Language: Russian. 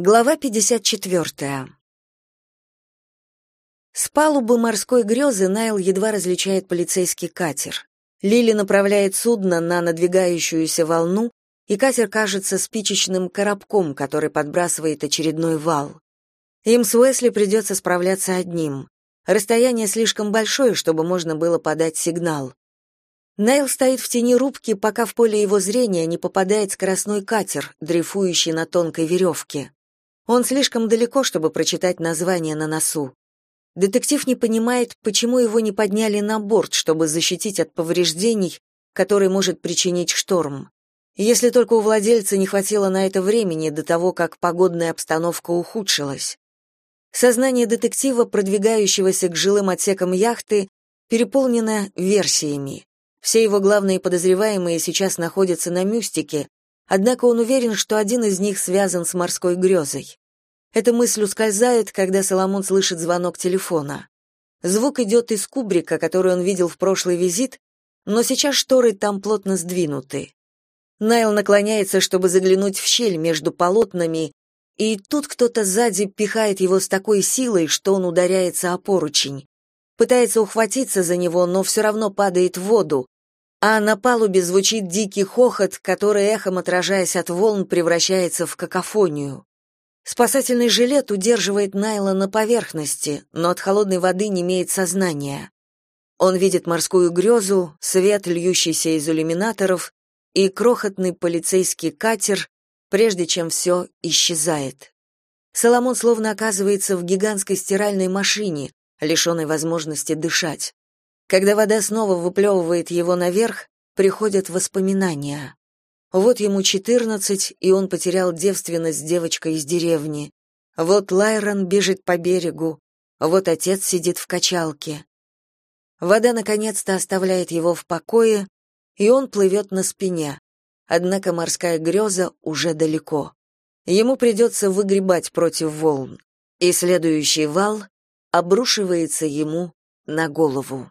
Глава 54. С палубы морской грезы Найл едва различает полицейский катер. Лили направляет судно на надвигающуюся волну, и катер кажется спичечным коробком, который подбрасывает очередной вал. Им с Уэсли придется справляться одним. Расстояние слишком большое, чтобы можно было подать сигнал. Найл стоит в тени рубки, пока в поле его зрения не попадает скоростной катер, дрейфующий на тонкой веревке. Он слишком далеко, чтобы прочитать название на носу. Детектив не понимает, почему его не подняли на борт, чтобы защитить от повреждений, которые может причинить шторм. Если только у владельца не хватило на это времени до того, как погодная обстановка ухудшилась. Сознание детектива, продвигающегося к жилым отсекам яхты, переполнено версиями. Все его главные подозреваемые сейчас находятся на мюстике, Однако он уверен, что один из них связан с морской грезой. Эта мысль ускользает, когда Соломон слышит звонок телефона. Звук идет из кубрика, который он видел в прошлый визит, но сейчас шторы там плотно сдвинуты. Найл наклоняется, чтобы заглянуть в щель между полотнами, и тут кто-то сзади пихает его с такой силой, что он ударяется о поручень. Пытается ухватиться за него, но все равно падает в воду, а на палубе звучит дикий хохот, который эхом отражаясь от волн превращается в какофонию. Спасательный жилет удерживает Найла на поверхности, но от холодной воды не имеет сознания. Он видит морскую грезу, свет, льющийся из иллюминаторов, и крохотный полицейский катер, прежде чем все исчезает. Соломон словно оказывается в гигантской стиральной машине, лишенной возможности дышать. Когда вода снова выплевывает его наверх, приходят воспоминания. Вот ему четырнадцать, и он потерял девственность с девочкой из деревни. Вот Лайрон бежит по берегу, вот отец сидит в качалке. Вода наконец-то оставляет его в покое, и он плывет на спине. Однако морская греза уже далеко. Ему придется выгребать против волн, и следующий вал обрушивается ему на голову.